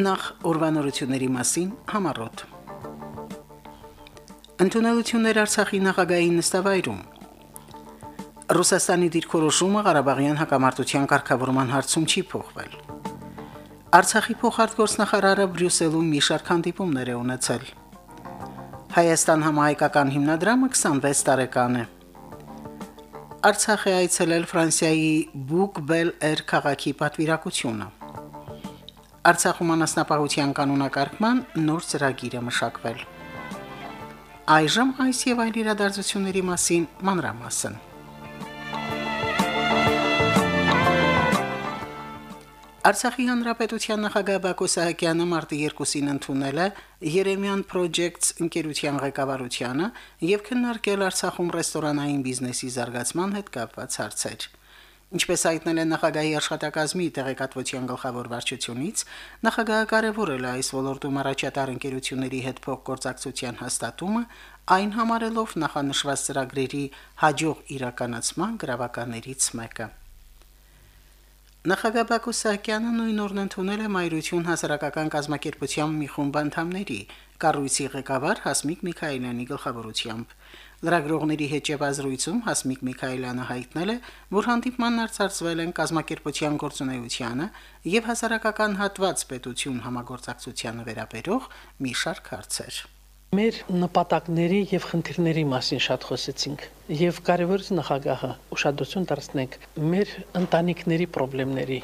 Նախ ուրվանորությունների մասին համառոտ։ Ընդունելություններ Արցախի նախագահի նստավայրում։ Ռուսաստանի դիրքորոշումը Ղարաբաղյան հակամարտության կարգավորման հարցում չի փոխվել։ Արցախի փոխարտգործնախարարը Բրյուսելում մի շարք հանդիպումներ է ունեցել։ Հայաստան համահայկական հիմնադրամը 26 տարեկան է։ Արցախ է այցելել Ֆրանսիայի Բուկբել Էր քաղաքի պատվիրակությունը։ Արցախում անասնապահության կանոնակարգման նոր ծրագիր է մշակվել։ Այժմ այս եւ այլ իրադարձությունների մասին մանրամասն։ Արցախի հանրապետության նախագահ Բակո Սահակյանը մարտի 2-ին ընդունել է Երեմյան Projects ընկերության ղեկավարությանը եւ քննարկել Արցախում ռեստորանային բիզնեսի զարգացման հետ կապված հարցեր։ Ինչպես հայտնել են նախագահի աշխատակազմի տեղեկատվության գլխավոր վարչությունից, նախագահը կարևորել է այս ոլորտում առաջատար ընկերությունների հետ փոխգործակցության հաստատումը, այն համարելով նախանշված ծրագրերի հաջող իրականացման գրավականներից մեկը։ Նախագահ Բակո Սահակյանը նույն օրն ընդունել է Մայրություն հասարակական կազմակերպության մի խումբ անդամների, կառույցի ղեկավար Հասմիկ Միքայելյանի գլխավորությամբ։ Լրագրողների հետ եվազրույցում Հասմիկ Միքայելյանը հայտնել է, որ հանդիպմանն արծարծվել են կազմակերպության գործունեությանը եւ հասարակական հատված պետություն համագործակցությանը վերաբերող մի շարք հարցեր։ Մեր նպատակների եւ խնդիրների մասին շատ խոսեցինք եւ կարևորից նախագահը ուշադրություն դարձնենք մեր ընտանիքների խնդիրների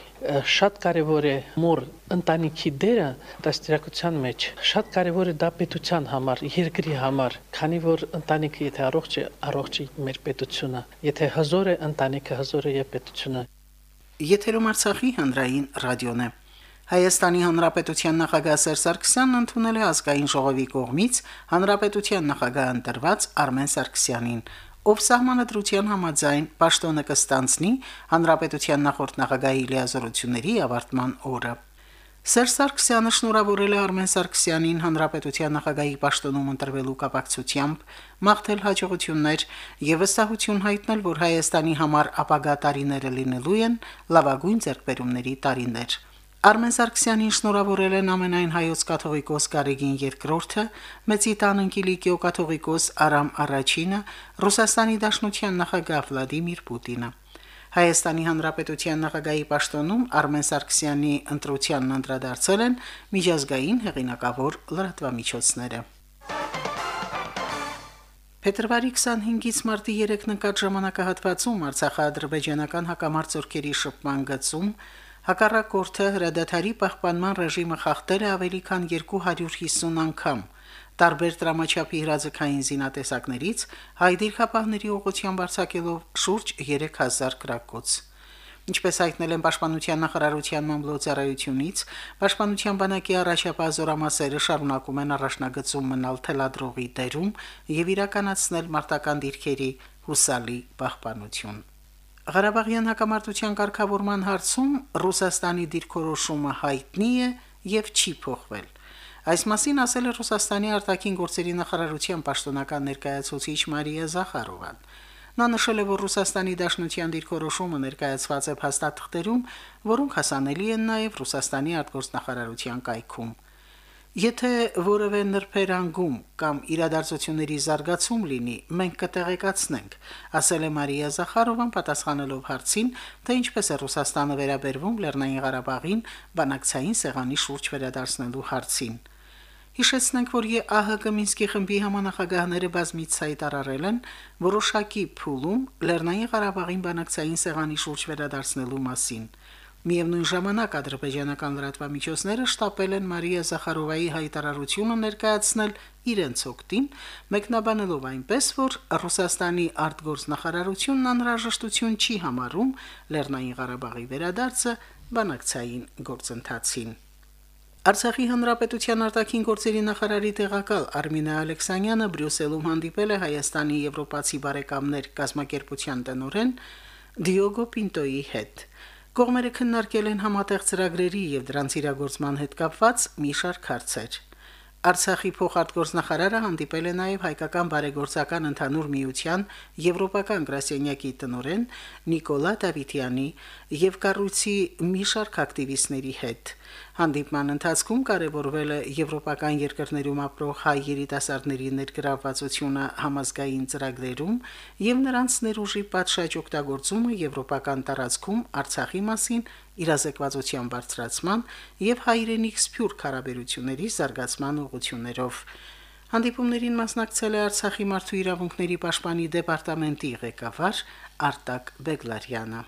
շատ կարևոր է մոր ընտանիքի դերը դաստիարակության մեջ շատ կարևոր է դա պետության համար երկրի համար քանի որ ընտանիքը եթե առողջ է առողջ է մեր պետությունը եթե հզոր է ընտանիքը հզոր է եւ պետությունը Եթերում Արցախի հանրային ռադիոն է Հայաստանի Հանրապետության նախագահ Սերժ Սարգսյանն ընդունել է ազգային ժողովի կողմից Հանրապետության նախագահ ընտրված Արմեն Սարգսյանին, ով սահմանադրության համաձայն պաշտոնը կստանցնի Հանրապետության նախորդ նախագահի լիազորությունների ավարտման օրը։ Սերժ Սարգսյանը շնորհավորել է Արմեն Սարգսյանին Հանրապետության նախագահի պաշտոնում ընտրվելու կապակցությամբ, մաղթել հաջողություններ եւ վստահություն հայտնել, որ Հայաստանի համար ապագա տարիները լինելու են լավագույն ձեռքբերումների տարիներ։ Արմեն Սարգսյանին շնորհավորել են ամենայն հայոց կաթողիկոս Գարեգին II-ը, Մեծի տանընկիլիկիո կաթողիկոս Արամ Արաչինը, Ռուսաստանի Դաշնության նախագահ Վլադիմիր Պուտինը։ Հայաստանի Հանրապետության նախագահի պաշտոնում Արմեն Սարգսյանի ընտրությանն անդրադարձել են միջազգային հեղինակավոր լրատվամիջոցները։ Փետրվարի 25-ից մարտի 3 նկատ ժամանակահատվածում Արցախա-ադրբեջանական հակամարտ շփման գծում Հակառակորդը հրադադարի պահպանման ռեժիմը խախտել է ավելի քան 250 անգամ։ Տարբեր դրամաչափի հրաձգային զինատեսակներից հայ դիրքապահների ուղղությամբ արձակելով շուրջ 3000 գրակոց։ Ինչպես հայտնել են Պաշտպանության նախարարության մամլոյցարայությունից, Պաշտպանության բանակի առաջապահ զորամասերը շարունակում են առաջնագծում մնալ թելադրողի դերում եւ իրականացնել մարտական դիրքերի հուսալի պահպանություն։ Ղարաբաղյան հակամարտության կարգավորման հարցում Ռուսաստանի դիրքորոշումը հայտնի է եւ չի փոխվել։ Այս մասին ասել է Ռուսաստանի արտաքին գործերի նախարարության պաշտոնական ներկայացուցիչ Մարիա Զախարովան։ Նա նշել է, որ Ռուսաստանի Դաշնության դիրքորոշումը ներկայացված է փաստաթղթերում, որոնք հասանելի են նաև Ռուսաստանի արտգործնախարարության կայքում։ Եթե որևէ նրբերանգում կամ իրադարձությունների զարգացում լինի, մենք կտեղեկացնենք, ասել է Մարիա Զախարովան պատասխանելով հարցին, թե ինչպես է Ռուսաստանը վերաբերվում Լեռնային Ղարաբաղին բանակցային սեղանի շուրջ վերադարձնելու հարցին։ Հիշեցնենք, որ ԵԱՀԿ Մինսկի խմբի համանախագահները բազմից հայտարարել են որոշակի փուլում Լեռնային Ղարաբաղին բանակցային սեղանի շուրջ վերադարձնելու մասին։ Միևնույն ժամանակ ադրբեջանական լրատվամիջոցները շտապել են Մարիա Զախարովայի հայտարարությունը ներկայացնել իրենց օգտին, մեկնաբանելով այնպես, որ Ռուսաստանի արտգործնախարարությունն անհրաժեշտություն չի համարում Լեռնային Ղարաբաղի վերադարձը բանակցային գործընթացին։ Արցախի հանրապետության արտաքին գործերի նախարարի տեղակալ Արմինե Ալեքսանյանը Բրյուսելում հանդիպել է Հայաստանի եվրոպացի բարեկամներ կազմակերպության տնօրեն Դիոգո Պինտոյի հետ։ Կողմերը քննարկել են համատեղ ծրագրերի եւ դրանց իրագործման հետ կապված մի շարք հարցեր։ Արցախի փոխարտգործնախարարը հանդիպել է նաև հայկական բարեգործական ընդհանուր միության եվրոպական գրասենյակի տնօրեն Նիկոլա Դավիթյանի եւ կառույցի մի շարք ակտիվիստների հետ։ Հանդիպման ընթացքում կարևորվել է եվրոպական երկրներում ապրող հայ երիտասարդների ներգրավվածությունը համազգային ծրագրերում եւ նրանց ներուժի պատշաճ օգտագործումը եվրոպական տարածքում Արցախի մասին իրազեկվածության բարձրացման եւ հայրենիք սփյուռք հարաբերությունների զարգացման ուղղություններով Հանդիպումներին մասնակցել է Արցախի մարդու իրավունքների պաշտպանի դեպարտամենտի ղեկավար Արտակ Բեգլարյանը։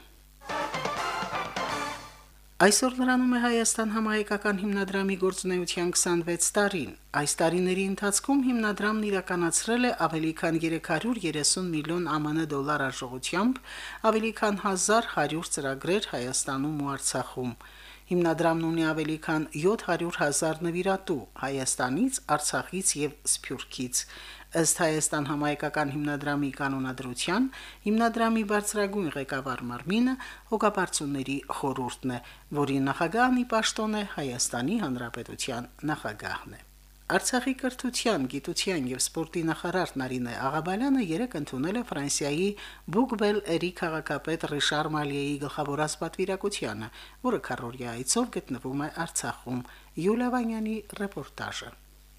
Այսօր լրանում է Հայաստան համահայկական հիմնադրամի գործունեության 26 տարին։ Այս տարիների ընթացքում հիմնադրամն իրականացրել է ավելի քան 330 միլիոն ԱՄՆ դոլար արժողությամբ ավելի քան 1100 ծրագրեր Հայաստանում ու Արցախում։ Հիմնադրամն ունի ավելի քան 700.000 նվիրատու Հայաստանից, Արցախից եւ Սփյուռքից։ Ըստ Հայաստան համայնքական հիմնադրամի կանոնադրության, հիմնադրամի բարձրագույն ղեկավար Մարմինը հոգապարծուների խորհուրդն է, որի նախագահն ի պաշտոն է Հայաստանի Հանրապետության նախագահն է։ Արցախի կրթության, գիտության եւ սպորտի նախարար Նարինե Աղաբալյանը երեկ ընդունել է Ֆրանսիայի Բուկբել Էրի քաղաքապետ Ռիշար Մալիեի գլխավորած պատվիրակությանը, որը քարորիա այցով գտնվում է Արցախում։ Յուլիա Վանյանի ռեպորտաժը։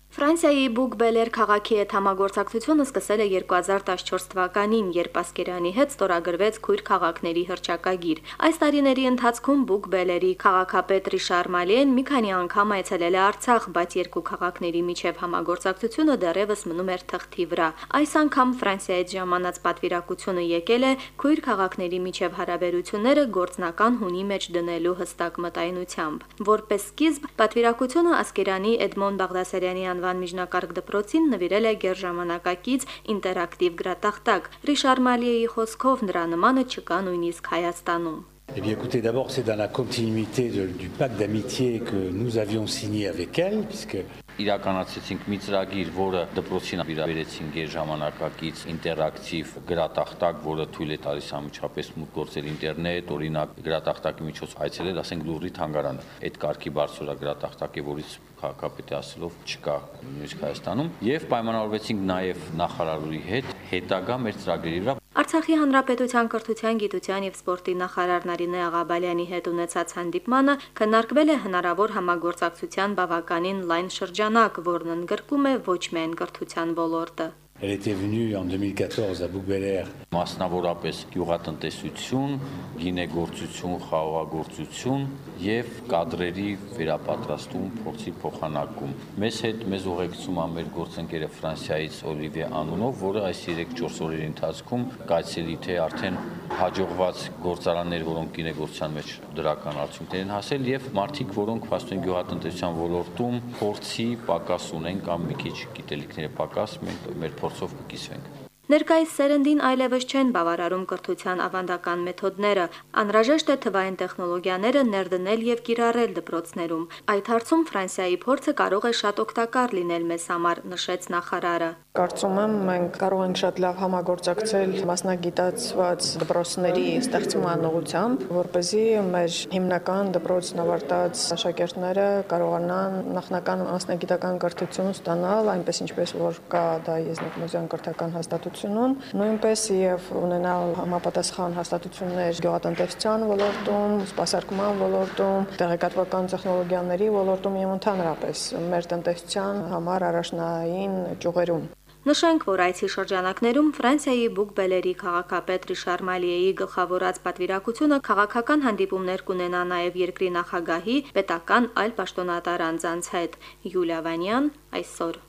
Ֆրանսիայի Բուկբելեր քաղաքի հետ համագործակցությունը սկսել է 2014 թվականին, երբ Ասկերյանի հետ ստորագրվեց Քույր քաղաքների հրճակագիր։ Այս տարիների ընթացքում Բուկբելերի քաղաքապետ Ռիշար Մալիեն մի քանի անգամ այցելել է Արցախ, բայց երկու քաղաքների միջև համագործակցությունը դեռևս մնում էր թղթի վրա։ Այս անգամ Ֆրանսիայից ժամանած պատվիրակությունը եկել է Քույր քաղաքների միջև հարաբերությունները գործնական հունի մեջ դնելու հստակ մտայնությամբ։ Որպես սկիզբ պատվիրակությունը Ասկերյանի Էդմոն Բաղդասարյանի անվան միջնակարգ դպրոցին նվիրել է գերժամանակակից ինտերակտիվ գրատախտակ։ Ռիշար Մալիեի խոսքով նրա նմանը չկա նույնիսկ Հայաստանում։ Eh bien écoutez, d'abord c'est dans la continuité de, du pacte d'amitié que nous avions signé avec elle, puisque իրականացրեցինք մի ծրագիր, որը դպրոցին վերաբերեցին ģեր ժամանակակից ինտերակտիվ գրատախտակ, որը թույլ է տալիս ամիջապես մուտք գործել ինտերնետ, օրինակ գրատախտակի միջոց այցելել, ասենք Լուրի թանգարանը։ Այդ կարգի բարձր գրատախտակ է, որից քաղաքապետի ասելով չկա նույնիսկ Հայաստանում եւ պայմանավորվեցինք նաեւ նախարարի հետ հետագա մեր ծրագրերի վրա Արցախի հանրապետության կրթության, գիտության եւ սպորտի նախարար Նարինե Աղաբալյանի հետ ունեցած հանդիպմանը քննարկվել է հնարավոր համագործակցության բավականին լայն շրջանակ, որն ընդգրկում է ոչ միայն կրթության ոլորտը։ Elle était venue en 2014 à Bouc-Bélier մասնավորապես գյուղատնտեսություն, գինեգործություն, խաղաղագործություն եւ կադրերի վերապատրաստում, փորձի փոխանակում։ Մեզ հետ մեզ ուղեկցում է մեր գործընկերը Ֆրանսիայից Օլիվիե Անունով, որը այս 3-4 օրերի ընթացքում կայցելի թե արդեն հաջողված գործարաններ, որոնք գինեգործության մեջ դրական արդյունքներ են հասել եւ մարդիկ, որոնք փաստորեն գյուղատնտեսության ոլորտում փորձի պակաս ունեն կամ մի քիչ գիտելիքները պակաս, մենք մեր փորձով կկիսվենք։ Ներկայիս սերնդին այլևս չեն բավարարում կրթության ավանդական մեթոդները, անհրաժեշտ է թվային տեխնոլոգիաները ներդնել եւ կիրառել դպրոցներում։ Այդ հարցում Ֆրանսիայի փորձը կարող է շատ օգտակար լինել մեզ համար, նշեց նախարարը։ Կարծում եմ մենք կարող ենք շատ լավ համագործակցել մասնագիտացված դպրոցների ստեղծման ուղղությամբ, որ เป զի մեր հիմնական դպրոցն ավարտած աշակերտները կարողանան նախնական մասնագիտական կրթություն ստանալ, այնպես ինչպես որ կա դա եզնակնության կրթական հաստատությունում, նույնպես եւ ունենալ համապատասխան հաստատություններ գյուղատնտեսության ոլորտում, սպասարկման ոլորտում, տեղեկատվական տեխնոլոգիաների ոլորտում եւ ընդհանրապես մեր տնտեսության համար առաջնային ճյուղերում։ Նշենք, որ այցի շրջանակներում Ֆրանսիայի Բուկբելերի քաղաքապետ Ռիշար Մալիեի գլխավորած պատվիրակությունը քաղաքական հանդիպումներ կունենա նաև երկրի նախագահի, պետական այլ պաշտոնատար անձանց հետ։ Յուլիա Վանյան այսօր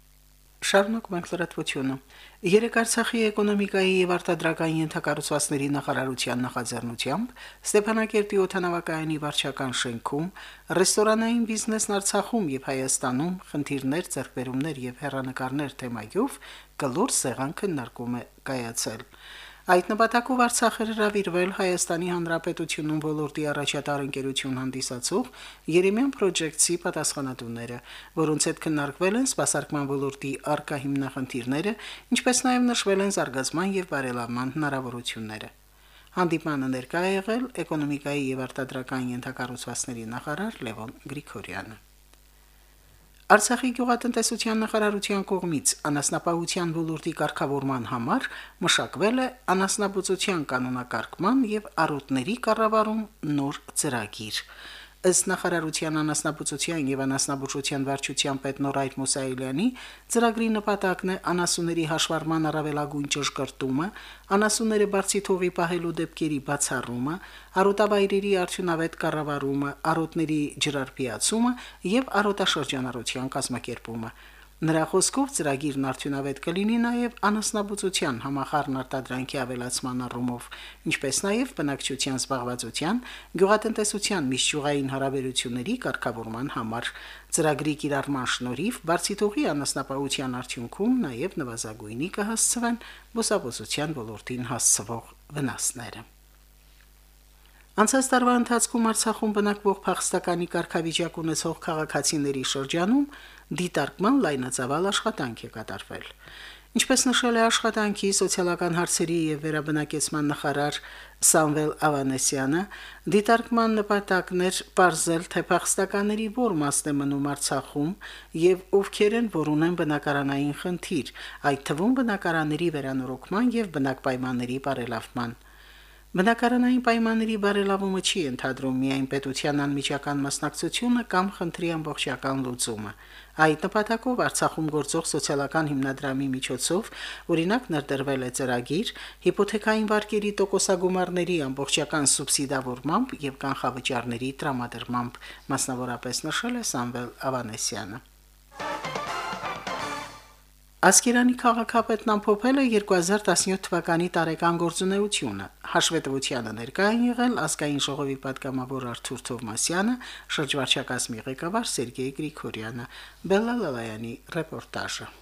Շարունակում ենք լրատվությունը։ Երեք Արցախի էկոնոմիկայի եւ արտադրական ենթակառուցվածքների նախարարության նախաձեռնությամբ Ստեփանակերտի օթանավակայանի վարչական շենքում ռեստորանային բիզնեսն Արցախում եւ Հայաստանում խնդիրներ, ձեռքբերումներ եւ հերանեկարներ թեմայով գլոր սեղան քննարկում է կայացել։ Այդ նպատակով Արցախը հրավիրվել Հայաստանի Հանրապետությունում ոլորտի առաջատար ընկերություն հանդիսացող Երեմյան Project-ի պատասխանատուները, որոնց հետ քննարկվել են սպասարկման ոլորտի արկա հիմնախնդիրները, ինչպես նաև նշվել են զարգացման եւ բարելավման հնարավորությունները։ Հանդիպանը ներկա է եղել էկոնոմիկայի եւ արտադրական ենթակառուցվածքների նախարար Լևոն Գրիգորյանը։ Արցախի գյուղատնտեսության նախարարության կողմից անասնապահության ոլորտի կարգավորման համար մշակվել է անասնաբուծության կանոնակարգման եւ առուտների կառավարում նոր ծրագիր։ Ըստ նախարարության անասնաբուծության եւ անասնաբուժության վարչության պետ Նորայր Մուսայելյանի ծրագրի նպատակն է անասունների հաշվառման առավելագույն ճշգրտումը, անասունները բարձի թողի պահելու դեպքերի բացառումը, արոտավայրերի արդյունավետ կառավարումը, արոտների ջրարբիացումը եւ արոտաշրջանառության կազմակերպումը։ Նրա խոսքով ծրագիրն արդյունավետ կլինի նաև անասնաբուծության համախառն արտադրանքի ավելացման առումով, ինչպես նաև բնակչության զբաղվածության, գյուղատնտեսության միջյուղային հարաբերությունների կարգավորման համար։ Ծրագրի կիրառման շնորհիվ բարձիտողի անասնապահության արդյունքում նաև նվազագույնի կհասցվեն բուսաբուծության ոլորտին հասցվող վնասները։ Անցած տարվա ընթացքում Արցախում բնակվող փախստականի կարգավիճակ ունեցող քաղաքացիների շրջանում դիտարկման լայնածավալ աշխատանք է կատարվել։ Ինչպես նշել է աշխատանքի սոցիալական հարցերի եւ վերաբնակեցման նախարար Սամվել Ավանեսյանը, դիտարկման նպատակն էր ողջել թե փախստականների որ մասն է մնում Արցախում եւ ովքեր են որ ունեն բնակարանային խնդիր, այդ թվում բնակարանների վերանորոգման եւ բնակպայմանների բարելավման։ Բնակարանային պայմանների բարելավումը չի ընդհանրում միայն պետության անմիջական մասնակցությունը կամ խնդրի ամբողջական լուծումը։ Այդ նպատակով Արցախում գործող սոցիալական հիմնադրամի միջոցով օրինակ ներդրվել է ծրագիր հիպոթեկային վարկերի տոկոսագումարների ամբողջական սուբսիդավորմամբ եւ կանխավճարների տրամադրմամբ, մասնավորապես նշել է Սամվել Ավանեսյանը։ Ասկերանի քաղաքապետն ամփոփել է 2017 թվականի տարեկան գործունեությունը։ Հաշվետվությանը ներկա են եղել ազգային ժողովի պատգամավոր Արթուր Թովմասյանը, շրջվարչակազմի ղեկավար Սերգեյ Գրիգորյանը։ Բելլալալայանի ռեպորտաժը։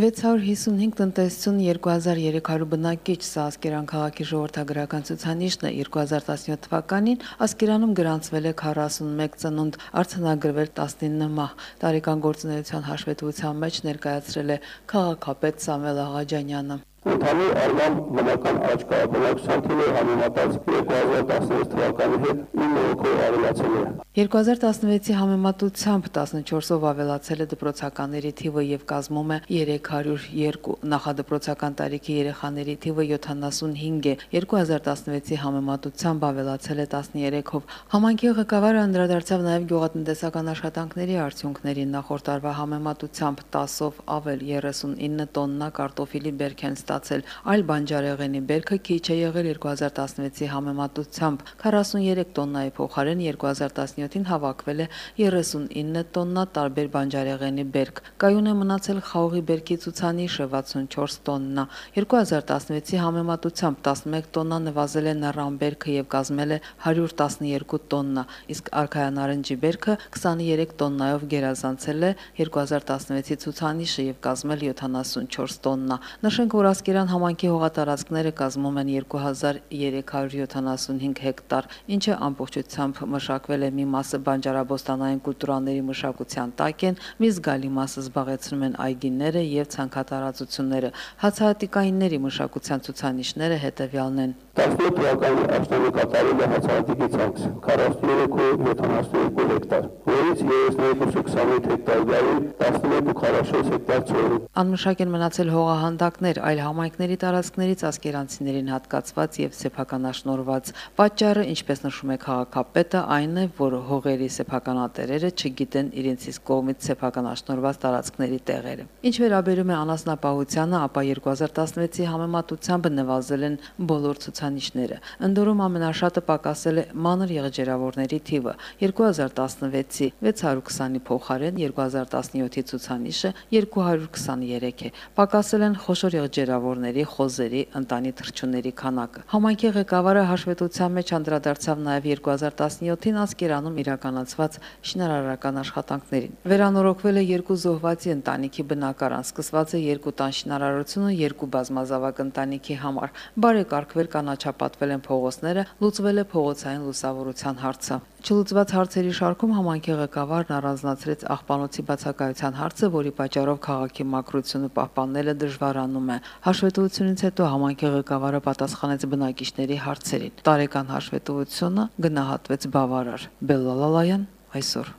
655 տնտեսություն 2300 բնակիչ սա Ասկերան քաղաքի ժողովրդագրական ցուցանիշն է 2017 թվականին Ասկերանում գրանցվել է 41 ծնունդ արձանագրվել 19 մահ տարեկան գործունեության հաշվետվության մեջ ներկայացրել է քաղաքապետ Սամվել Աղաջանյանը Ընդհանուր առմամբ բնական աճ կա, բնակչության թիվը համեմատած 2016 թվականի հետ 9 հոգով ավելացել է։ 2016-ի համեմատությամբ 14-ով ավելացել է դպրոցականների թիվը եւ կազմում է 302, նախադպրոցական տարիքի երեխաների թիվը 75 է, 2016-ի համեմատությամբ ավելացել է 13-ով։ Համանքի ղեկավարը անդրադարձավ նաեւ գյուղատնտեսական աշխատանքների արդյունքներին նախորդ տարվա համեմատությամբ 10-ով ավել 39 տոննա կարտոֆիլի բերք են ստացել, այլ բանջարեղենի բերքը քիչ է եղել 2016-ի համեմատությամբ 43 տոննայի փոխարեն 2017-ին հավաքվել է 39 տոննա տարբեր բանջարեղենի բերք։ Կայուն է մնացել խաղողի բերքի ցուցանիշը 64 տոննա։ 2016-ի համեմատությամբ 11 տոննա նվազել է նռան բերքը եւ կազմել է 112 տոննա, իսկ արքայանարնջի բերքը 23 տոննայով գերազանցել է 2016-ի ցուցանիշը եւ կազմել 74 տոննա։ Նշենք, որ Ասկերան համանքի հողատարածքները կազմում են 2375 հեկտար, ինչը ամբողջությամբ մշակվել է մի մասը բանջարաբոստանային կուլտուրաների մշակության տակ են, մի զգալի մասը զբաղեցնում են այգիները եւ ցանքատարածությունները։ Հացահատիկայինների մշակության ցուցանիշները հետեւյալն են։ 17 թվականի աշնանը կատարել է հացահատիկի ցանքս 43.72 հեկտար, որից 32.28 հեկտար գարուն, 11.44 հեկտար ծորի։ Անմշակ են մնացել հողահանդակներ, այլ համայնքների տարածքներից ասկերանցիներին հատկացված եւ սեփականաշնորված։ Պատճառը, ինչպես նշում է քաղաքապետը, այն է, որ հողերի սեփականատերերը չգիտեն իրենց իսկ կողմից սեփականաշնորված տարածքների տեղերը։ Ինչ վերաբերում է անասնապահությանը, ապա 2016-ի համեմատությամբ նվազել են բոլոր ցուցանիշները։ Ընդորում ամենաշատը պակասել է մանր եղջերավորների թիվը 2016-ի 620-ի փոխարեն 2017-ի ցուցանիշը 223 է։ Պակասել են խոշոր եղջերավոր վիրավորների, խոզերի, ընտանի թռչունների քանակը։ Համայնքի ղեկավարը հաշվետվության մեջ անդրադարձավ նաև 2017-ին Ասկերանում իրականացված շինարարական աշխատանքներին։ Վերանորոգվել է երկու զոհվածի ընտանիքի բնակարան, սկսված է երկու տան շինարարությունը երկու բազմազավակ ընտանիքի համար։ Բարեկարգվել կանաչապատվել են փողոցները, լուծվել է փողոցային լուսավորության հարցը։ Չլուծված հարցերի շարքում համանքի ղեկավարն առանձնացրեց աղբանոցի բացակայության հարցը, որի պատճառով քաղաքի մակրությունը պահպանելը դժվարանում է։ Հաշվետվությունից հետո համանքի ղեկավարը պատասխանեց բնակիչների հարցերին։ Տարեկան հաշվետվությունը գնահատվեց բավարար։ Բելլալալայան այսօր։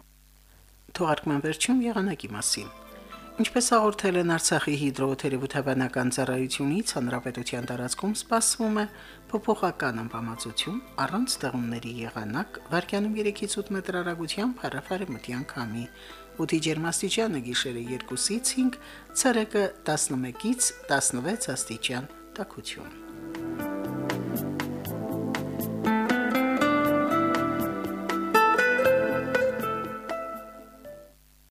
Թողարկման վերջում եղանակի մասին։ Ինչպես հաղորդել են Արցախի հիդրոթերապևտաբանական ծառայությունից, հանրապետության տարածքում սպասվում է փոփոխական ամպամածություն առանց ձեղումների եղանակ, վարկյանում 3-ից 8 մետր հեռագությամբ հարավարի մտյան քամի։ Օդի ջերմաստիճանը գիշերը 2-ից 5, ցերեկը 11-ից 16 աստիճան։ Տակություն։